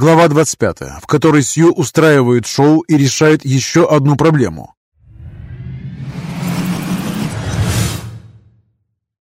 Глава 25, в которой Сью устраивают шоу и решают еще одну проблему.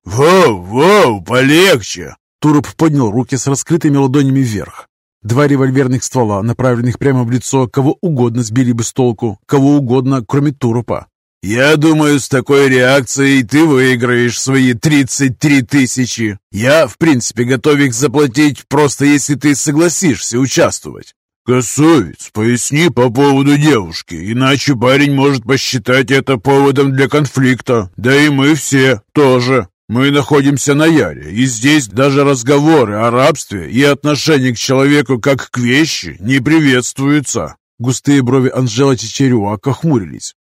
«Воу, воу, полегче!» Туроп поднял руки с раскрытыми ладонями вверх. Два револьверных ствола, направленных прямо в лицо, кого угодно сбили бы с толку, кого угодно, кроме Туропа. «Я думаю, с такой реакцией ты выиграешь свои 33 тысячи. Я, в принципе, готов их заплатить, просто если ты согласишься участвовать». «Косовец, поясни по поводу девушки, иначе парень может посчитать это поводом для конфликта. Да и мы все тоже. Мы находимся на Яре, и здесь даже разговоры о рабстве и отношении к человеку как к вещи не приветствуются». Густые брови Анжела Чечерюака хмурились.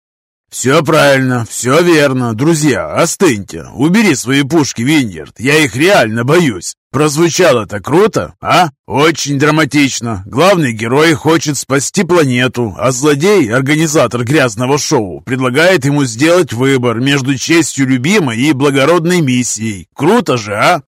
«Все правильно, все верно. Друзья, остыньте. Убери свои пушки, Виньерд. Я их реально боюсь. Прозвучало-то круто, а? Очень драматично. Главный герой хочет спасти планету, а злодей, организатор грязного шоу, предлагает ему сделать выбор между честью любимой и благородной миссией. Круто же, а?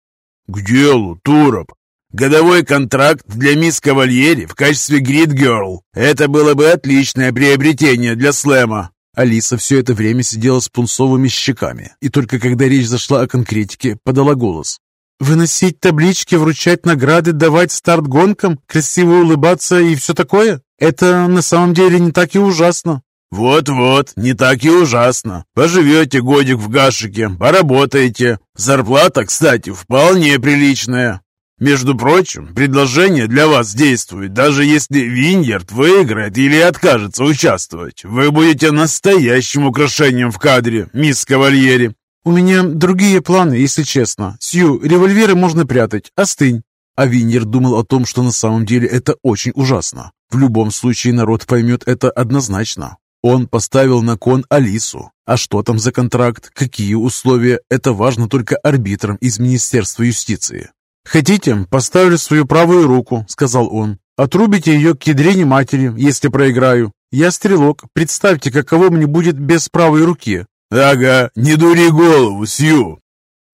К делу, Туроп. Годовой контракт для мисс Кавальери в качестве Грид Герл. Это было бы отличное приобретение для Слэма. Алиса все это время сидела с пунцовыми щеками, и только когда речь зашла о конкретике, подала голос. «Выносить таблички, вручать награды, давать старт гонкам, красиво улыбаться и все такое? Это на самом деле не так и ужасно». «Вот-вот, не так и ужасно. Поживете годик в гашике, поработаете. Зарплата, кстати, вполне приличная. Между прочим, предложение для вас действует, даже если Виньерд выиграет или откажется участвовать. Вы будете настоящим украшением в кадре, мисс Кавальери. У меня другие планы, если честно. Сью, револьверы можно прятать, остынь. А Виньер думал о том, что на самом деле это очень ужасно. В любом случае народ поймет это однозначно. Он поставил на кон Алису. А что там за контракт, какие условия, это важно только арбитрам из Министерства юстиции. «Хотите, поставлю свою правую руку», — сказал он. «Отрубите ее к ядрене матери, если проиграю. Я стрелок. Представьте, каково мне будет без правой руки». «Ага, не дури голову, Сью!»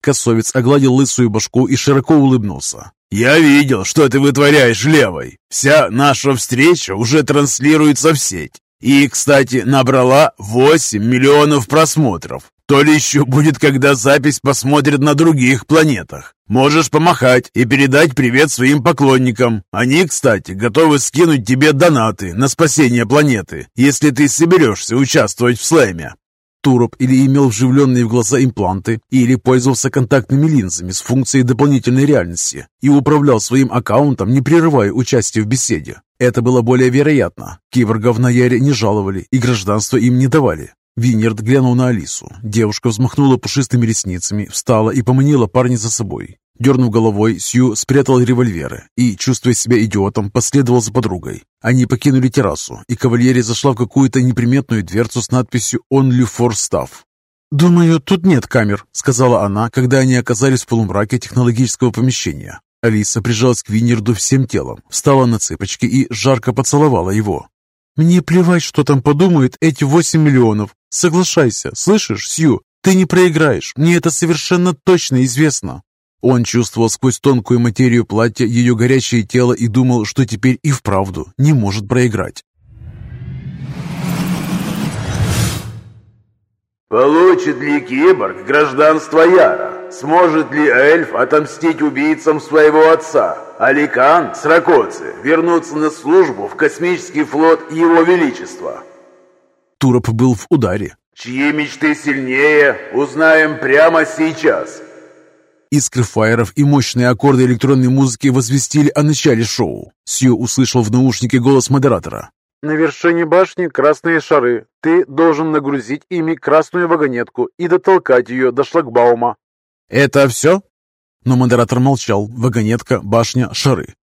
Косовец огладил лысую башку и широко улыбнулся. «Я видел, что ты вытворяешь левой. Вся наша встреча уже транслируется в сеть. И, кстати, набрала 8 миллионов просмотров. То ли еще будет, когда запись посмотрят на других планетах. Можешь помахать и передать привет своим поклонникам. Они, кстати, готовы скинуть тебе донаты на спасение планеты, если ты соберешься участвовать в слэме. Туроп или имел вживленные в глаза импланты, или пользовался контактными линзами с функцией дополнительной реальности и управлял своим аккаунтом, не прерывая участие в беседе. Это было более вероятно. Киборгов на Яре не жаловали и гражданство им не давали. Винерд глянул на Алису. Девушка взмахнула пушистыми ресницами, встала и поманила парня за собой. Дернув головой, Сью спрятал револьверы и, чувствуя себя идиотом, последовал за подругой. Они покинули террасу, и кавальерия зашла в какую-то неприметную дверцу с надписью «Only for Staff». «Думаю, тут нет камер», — сказала она, когда они оказались в полумраке технологического помещения. Алиса прижалась к Винерду всем телом, встала на цыпочки и жарко поцеловала его. «Мне плевать, что там подумают эти восемь миллионов. Соглашайся, слышишь, Сью? Ты не проиграешь, мне это совершенно точно известно». Он чувствовал сквозь тонкую материю платья ее горячее тело и думал, что теперь и вправду не может проиграть. Получит ли киборг гражданство Яра? Сможет ли эльф отомстить убийцам своего отца? Аликан с Ракоци вернуться на службу в космический флот Его Величества. Туроп был в ударе. Чьи мечты сильнее, узнаем прямо сейчас. Искры фаеров и мощные аккорды электронной музыки возвестили о начале шоу. Сью услышал в наушнике голос модератора. «На вершине башни красные шары. Ты должен нагрузить ими красную вагонетку и дотолкать ее до шлагбаума». «Это все?» Но модератор молчал. Вагонетка, башня, шары.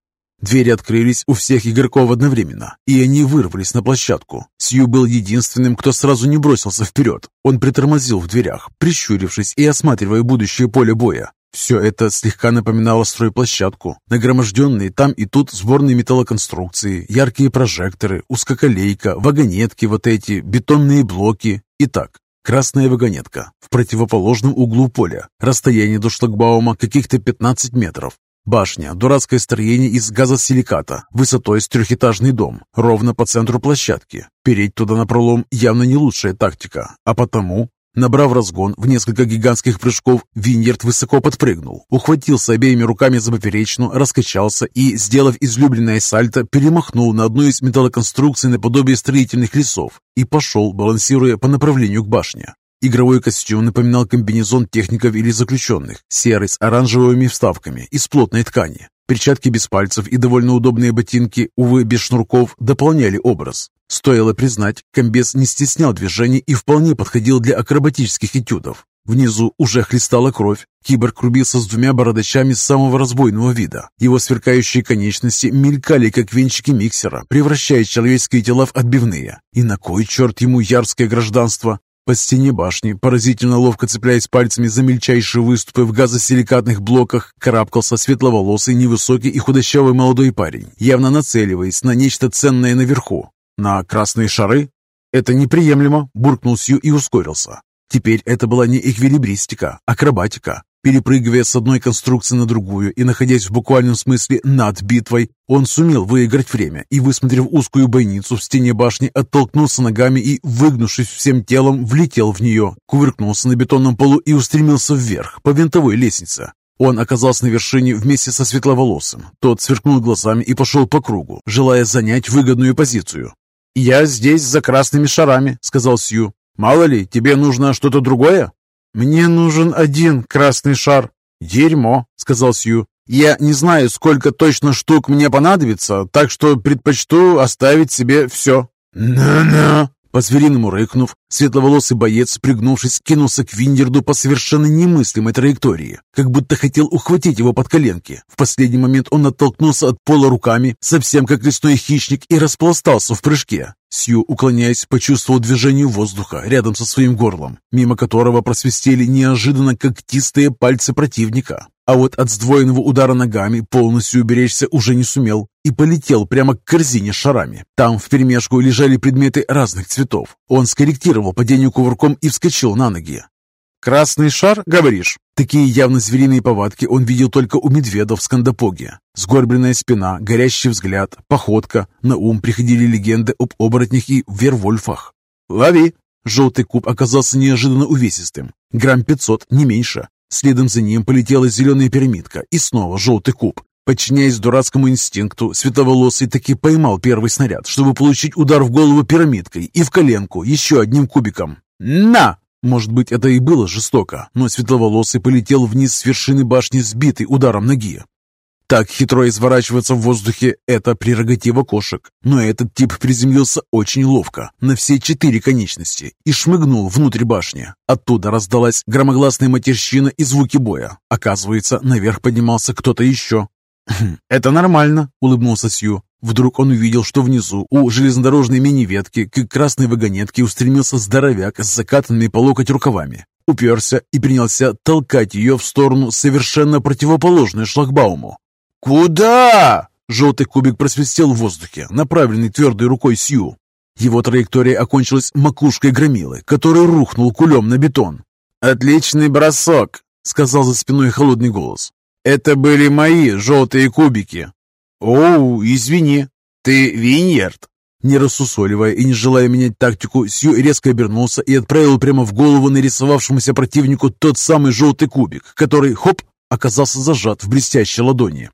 Двери открылись у всех игроков одновременно, и они вырвались на площадку. Сью был единственным, кто сразу не бросился вперед. Он притормозил в дверях, прищурившись и осматривая будущее поле боя. Все это слегка напоминало стройплощадку. Нагроможденные там и тут сборные металлоконструкции, яркие прожекторы, узкоколейка, вагонетки вот эти, бетонные блоки. Итак, Красная вагонетка в противоположном углу поля. Расстояние до шлагбаума каких-то 15 метров. Башня – дурацкое строение из газосиликата, высотой с трехэтажный дом, ровно по центру площадки. Переть туда на пролом явно не лучшая тактика, а потому Набрав разгон в несколько гигантских прыжков, Виньерд высоко подпрыгнул, ухватился обеими руками за поперечину, раскачался и, сделав излюбленное сальто, перемахнул на одну из металлоконструкций наподобие строительных лесов и пошел, балансируя по направлению к башне. Игровой костюм напоминал комбинезон техников или заключенных, серый с оранжевыми вставками из плотной ткани. Перчатки без пальцев и довольно удобные ботинки, увы, без шнурков, дополняли образ. Стоило признать, комбез не стеснял движений и вполне подходил для акробатических этюдов. Внизу уже хлестала кровь. Киборг рубился с двумя бородачами самого разбойного вида. Его сверкающие конечности мелькали, как венчики миксера, превращая человеческие тела в отбивные. И на кой черт ему ярское гражданство? По стене башни, поразительно ловко цепляясь пальцами за мельчайшие выступы в газосиликатных блоках, карабкался светловолосый, невысокий и худощавый молодой парень, явно нацеливаясь на нечто ценное наверху. На красные шары? Это неприемлемо, буркнул Сью и ускорился. Теперь это была не эквилибристика, а акробатика. Перепрыгивая с одной конструкции на другую и находясь в буквальном смысле над битвой, он сумел выиграть время и, высмотрев узкую бойницу в стене башни, оттолкнулся ногами и, выгнувшись всем телом, влетел в нее, кувыркнулся на бетонном полу и устремился вверх по винтовой лестнице. Он оказался на вершине вместе со светловолосым. Тот сверкнул глазами и пошел по кругу, желая занять выгодную позицию. «Я здесь за красными шарами», — сказал Сью. «Мало ли, тебе нужно что-то другое?» «Мне нужен один красный шар». «Дерьмо», — сказал Сью. «Я не знаю, сколько точно штук мне понадобится, так что предпочту оставить себе все». «На-на», по-звериному рыкнув, светловолосый боец, пригнувшись, кинулся к Виндерду по совершенно немыслимой траектории, как будто хотел ухватить его под коленки. В последний момент он оттолкнулся от пола руками, совсем как лесной хищник, и распластался в прыжке. Сью, уклоняясь, почувствовал движение воздуха рядом со своим горлом, мимо которого просвистели неожиданно когтистые пальцы противника. А вот от сдвоенного удара ногами полностью уберечься уже не сумел и полетел прямо к корзине с шарами. Там вперемешку лежали предметы разных цветов. Он скорректировал падение кувырком и вскочил на ноги. «Красный шар, говоришь?» Такие явно звериные повадки он видел только у медведов в Скандапоге. Сгорбленная спина, горящий взгляд, походка. На ум приходили легенды об оборотнях и вервольфах. «Лови!» Желтый куб оказался неожиданно увесистым. Грамм пятьсот, не меньше. Следом за ним полетела зеленая пирамидка и снова желтый куб. Подчиняясь дурацкому инстинкту, светловолосый таки поймал первый снаряд, чтобы получить удар в голову пирамидкой и в коленку еще одним кубиком. «На!» Может быть, это и было жестоко, но светловолосый полетел вниз с вершины башни, сбитый ударом ноги. Так хитро изворачиваться в воздухе – это прерогатива кошек. Но этот тип приземлился очень ловко, на все четыре конечности, и шмыгнул внутрь башни. Оттуда раздалась громогласная матерщина и звуки боя. Оказывается, наверх поднимался кто-то еще. «Хм, «Это нормально», – улыбнулся Сью. Вдруг он увидел, что внизу, у железнодорожной мини-ветки, к красной вагонетке устремился здоровяк с закатанными по локоть рукавами. Уперся и принялся толкать ее в сторону совершенно противоположную шлагбауму. «Куда?» Желтый кубик просвистел в воздухе, направленный твердой рукой Сью. Его траектория окончилась макушкой громилы, который рухнул кулем на бетон. «Отличный бросок!» — сказал за спиной холодный голос. «Это были мои желтые кубики!» «Оу, извини, ты Виньерд?» Не рассусоливая и не желая менять тактику, Сью резко обернулся и отправил прямо в голову нарисовавшемуся противнику тот самый желтый кубик, который, хоп, оказался зажат в блестящей ладони.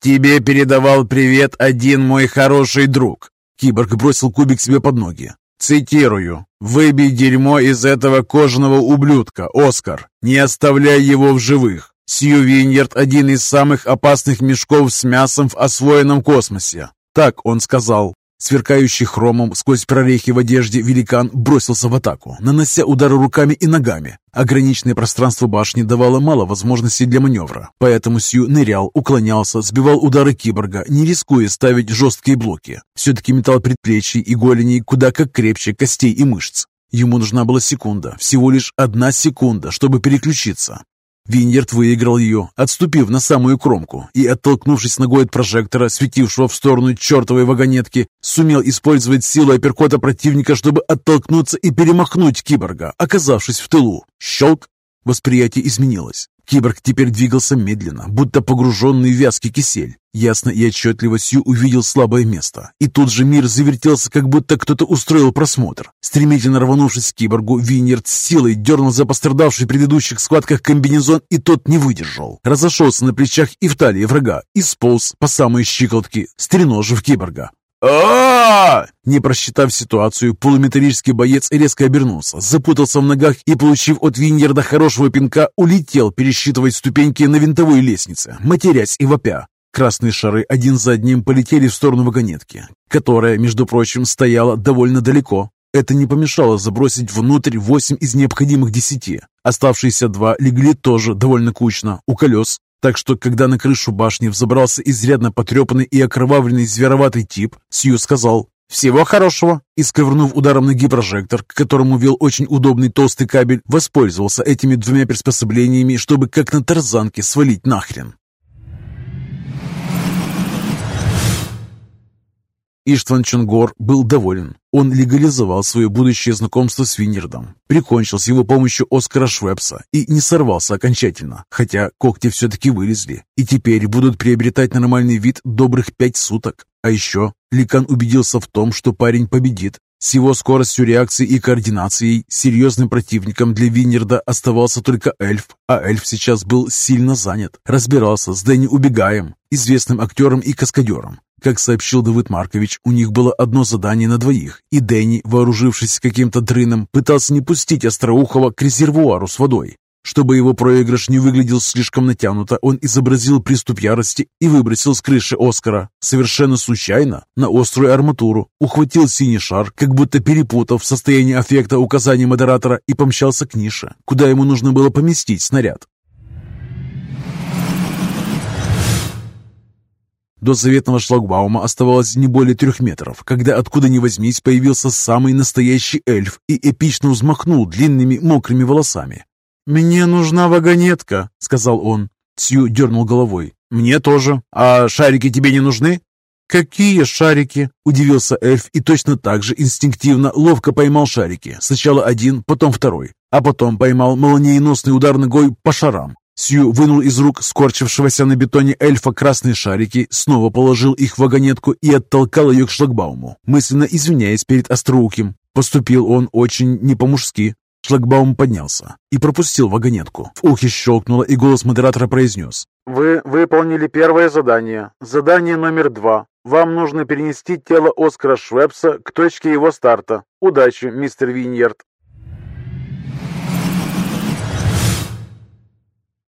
«Тебе передавал привет один мой хороший друг». Киборг бросил кубик себе под ноги. «Цитирую. Выбей дерьмо из этого кожаного ублюдка, Оскар. Не оставляй его в живых. Сью Виньерд – один из самых опасных мешков с мясом в освоенном космосе». Так он сказал. Сверкающий хромом сквозь прорехи в одежде великан бросился в атаку, нанося удары руками и ногами. Ограниченное пространство башни давало мало возможностей для маневра, поэтому Сью нырял, уклонялся, сбивал удары киборга, не рискуя ставить жесткие блоки. Все-таки металл предплечий и голеней куда как крепче костей и мышц. Ему нужна была секунда, всего лишь одна секунда, чтобы переключиться. Виньерд выиграл ее, отступив на самую кромку и, оттолкнувшись ногой от прожектора, светившего в сторону чертовой вагонетки, сумел использовать силу апперкота противника, чтобы оттолкнуться и перемахнуть киборга, оказавшись в тылу. Щелк! Восприятие изменилось. Киборг теперь двигался медленно, будто погруженный в вязкий кисель. Ясно и отчетливо Сью увидел слабое место. И тут же мир завертелся, как будто кто-то устроил просмотр. Стремительно рванувшись к киборгу, Виньерд с силой дернул за пострадавший в предыдущих схватках комбинезон, и тот не выдержал. Разошелся на плечах и в талии врага, и сполз по самой щиколотке, стреножив киборга а Не просчитав ситуацию, полуметаллический боец резко обернулся, запутался в ногах и, получив от Виньерда хорошего пинка, улетел пересчитывать ступеньки на винтовой лестнице, матерясь и вопя. Красные шары один за одним полетели в сторону вагонетки, которая, между прочим, стояла довольно далеко. Это не помешало забросить внутрь восемь из необходимых десяти. Оставшиеся два легли тоже довольно кучно, у колес. Так что, когда на крышу башни взобрался изрядно потрепанный и окровавленный звероватый тип, Сью сказал «Всего хорошего!» и, сковырнув ударом ноги прожектор, к которому вел очень удобный толстый кабель, воспользовался этими двумя приспособлениями, чтобы как на тарзанке свалить нахрен. Иштван Чонгор был доволен. Он легализовал свое будущее знакомство с Винердом, прикончил с его помощью Оскара Швепса и не сорвался окончательно, хотя когти все-таки вылезли, и теперь будут приобретать нормальный вид добрых пять суток. А еще Ликан убедился в том, что парень победит. С его скоростью реакции и координацией серьезным противником для Винерда оставался только эльф, а эльф сейчас был сильно занят, разбирался с Дэнни Убегаем, известным актером и каскадером. Как сообщил Давыд Маркович, у них было одно задание на двоих, и Дэнни, вооружившись каким-то дрыном, пытался не пустить Остроухова к резервуару с водой. Чтобы его проигрыш не выглядел слишком натянуто, он изобразил приступ ярости и выбросил с крыши Оскара. Совершенно случайно, на острую арматуру, ухватил синий шар, как будто перепутав состояние аффекта указаний модератора и помчался к нише, куда ему нужно было поместить снаряд. До заветного шлагбаума оставалось не более трех метров, когда откуда ни возьмись появился самый настоящий эльф и эпично взмахнул длинными мокрыми волосами. «Мне нужна вагонетка», — сказал он. Сью дернул головой. «Мне тоже. А шарики тебе не нужны?» «Какие шарики?» – удивился эльф и точно так же инстинктивно ловко поймал шарики. Сначала один, потом второй, а потом поймал молниеносный удар ногой по шарам. Сью вынул из рук скорчившегося на бетоне эльфа красные шарики, снова положил их в вагонетку и оттолкал ее к шлагбауму, мысленно извиняясь перед Остроуким. Поступил он очень не по-мужски. Шлагбаум поднялся и пропустил вагонетку. В ухе щелкнуло, и голос модератора произнес. «Вы выполнили первое задание. Задание номер два. Вам нужно перенести тело Оскара Швепса к точке его старта. Удачи, мистер Виньерд!»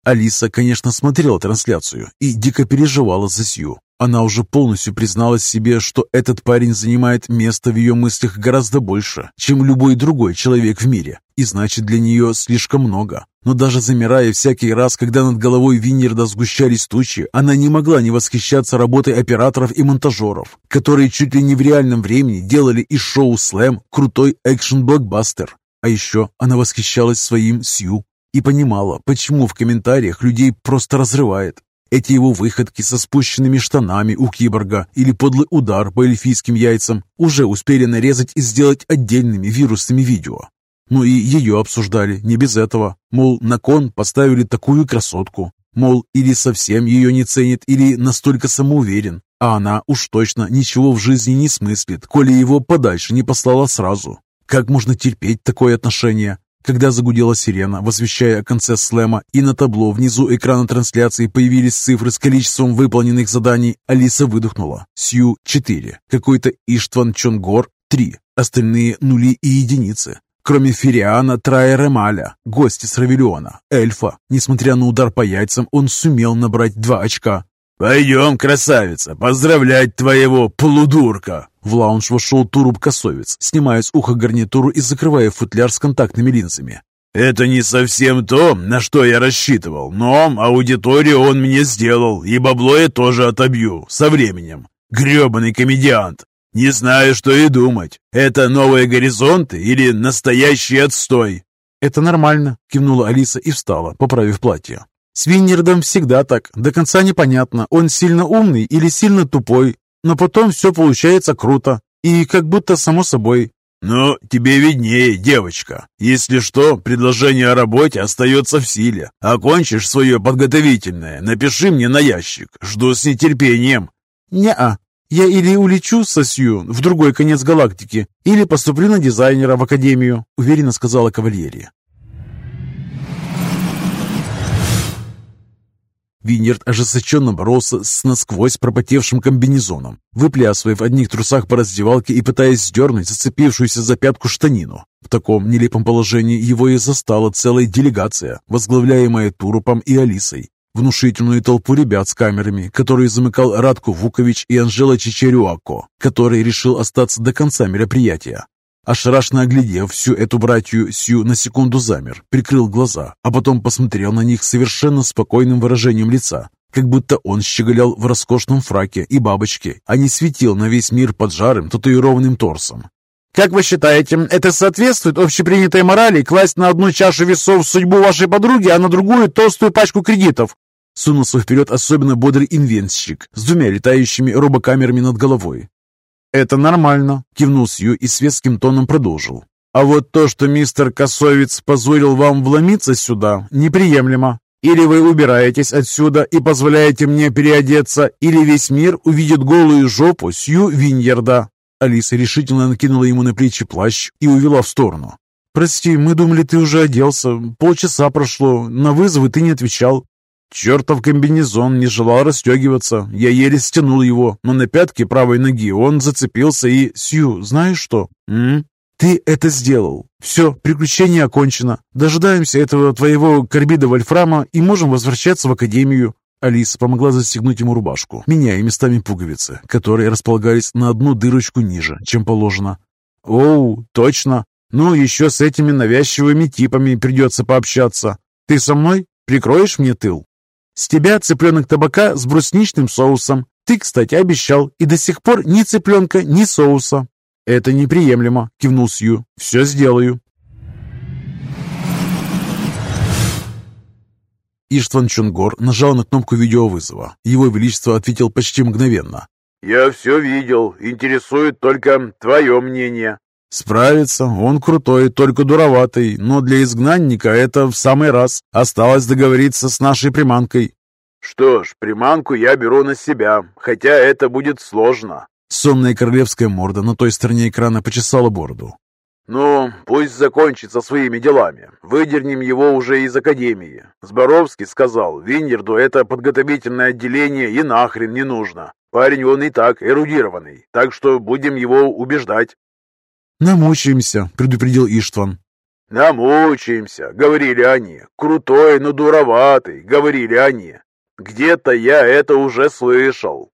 Алиса, конечно, смотрела трансляцию и дико переживала за Сью. Она уже полностью призналась себе, что этот парень занимает место в ее мыслях гораздо больше, чем любой другой человек в мире, и значит для нее слишком много. Но даже замирая всякий раз, когда над головой Винерда сгущались тучи, она не могла не восхищаться работой операторов и монтажеров, которые чуть ли не в реальном времени делали из шоу «Слэм» крутой экшен-блокбастер. А еще она восхищалась своим Сью, и понимала, почему в комментариях людей просто разрывает. Эти его выходки со спущенными штанами у киборга или подлый удар по эльфийским яйцам уже успели нарезать и сделать отдельными вирусными видео. Ну и ее обсуждали не без этого. Мол, на кон поставили такую красотку. Мол, или совсем ее не ценит, или настолько самоуверен. А она уж точно ничего в жизни не смыслит, коли его подальше не послала сразу. Как можно терпеть такое отношение? Когда загудела сирена, возвещая о конце слэма, и на табло внизу экрана трансляции появились цифры с количеством выполненных заданий, Алиса выдохнула. Сью – 4, какой-то Иштван Чонгор – 3, остальные – нули и единицы. Кроме Фериана Траэремаля, гостя с Равелиона, эльфа. Несмотря на удар по яйцам, он сумел набрать два очка. «Пойдем, красавица, поздравлять твоего полудурка!» В лаунж вошел Туруб-косовец, снимая с уха гарнитуру и закрывая футляр с контактными линзами. «Это не совсем то, на что я рассчитывал, но аудиторию он мне сделал, и бабло я тоже отобью, со временем. Гребаный комедиант! Не знаю, что и думать. Это новые горизонты или настоящий отстой?» «Это нормально», — кивнула Алиса и встала, поправив платье. С Виннердом всегда так. До конца непонятно, он сильно умный или сильно тупой. Но потом все получается круто. И как будто само собой. «Ну, тебе виднее, девочка. Если что, предложение о работе остается в силе. Окончишь свое подготовительное, напиши мне на ящик. Жду с нетерпением». «Не-а. Я или улечу со Сью в другой конец галактики, или поступлю на дизайнера в академию», уверенно сказала кавальерия. Виньерд ожесточенно боролся с насквозь пропотевшим комбинезоном, выплясывая в одних трусах по раздевалке и пытаясь сдернуть зацепившуюся за пятку штанину. В таком нелепом положении его и застала целая делегация, возглавляемая Турупом и Алисой. Внушительную толпу ребят с камерами, которые замыкал Радко Вукович и Анжела Чичерюако, который решил остаться до конца мероприятия. Ошарашенно оглядев всю эту братью, Сью на секунду замер, прикрыл глаза, а потом посмотрел на них совершенно спокойным выражением лица, как будто он щеголял в роскошном фраке и бабочке, а не светил на весь мир поджарым татуированным торсом. «Как вы считаете, это соответствует общепринятой морали класть на одну чашу весов судьбу вашей подруги, а на другую толстую пачку кредитов?» Сунулся вперед особенно бодрый инвенсщик с двумя летающими робокамерами над головой. «Это нормально», — кивнул Сью и светским тоном продолжил. «А вот то, что мистер Косовец позволил вам вломиться сюда, неприемлемо. Или вы убираетесь отсюда и позволяете мне переодеться, или весь мир увидит голую жопу Сью Виньерда». Алиса решительно накинула ему на плечи плащ и увела в сторону. «Прости, мы думали, ты уже оделся. Полчаса прошло. На вызовы ты не отвечал. Чертов комбинезон не желал расстегиваться. Я еле стянул его, но на пятке правой ноги он зацепился и... Сью, знаешь что? М? Ты это сделал. Все, приключение окончено. Дожидаемся этого твоего карбида вольфрама и можем возвращаться в академию. Алиса помогла застегнуть ему рубашку, меняя местами пуговицы, которые располагались на одну дырочку ниже, чем положено. «Оу, точно. Ну, еще с этими навязчивыми типами придется пообщаться. Ты со мной? Прикроешь мне тыл?» С тебя цыпленок табака с брусничным соусом. Ты, кстати, обещал, и до сих пор ни цыпленка, ни соуса». «Это неприемлемо», — кивнул Сью. «Все сделаю». Иштван Чунгор нажал на кнопку видеовызова. Его Величество ответил почти мгновенно. «Я все видел. Интересует только твое мнение». Справится, он крутой, только дуроватый, но для изгнанника это в самый раз. Осталось договориться с нашей приманкой. Что ж, приманку я беру на себя, хотя это будет сложно. Сонная королевская морда на той стороне экрана почесала бороду. «Ну, пусть закончится своими делами. Выдернем его уже из академии. Зборовский сказал, Виньерду это подготовительное отделение и нахрен не нужно. Парень он и так эрудированный, так что будем его убеждать». «Намучаемся», — предупредил Иштван. «Намучаемся», — говорили они. «Крутой, но дуроватый», — говорили они. «Где-то я это уже слышал».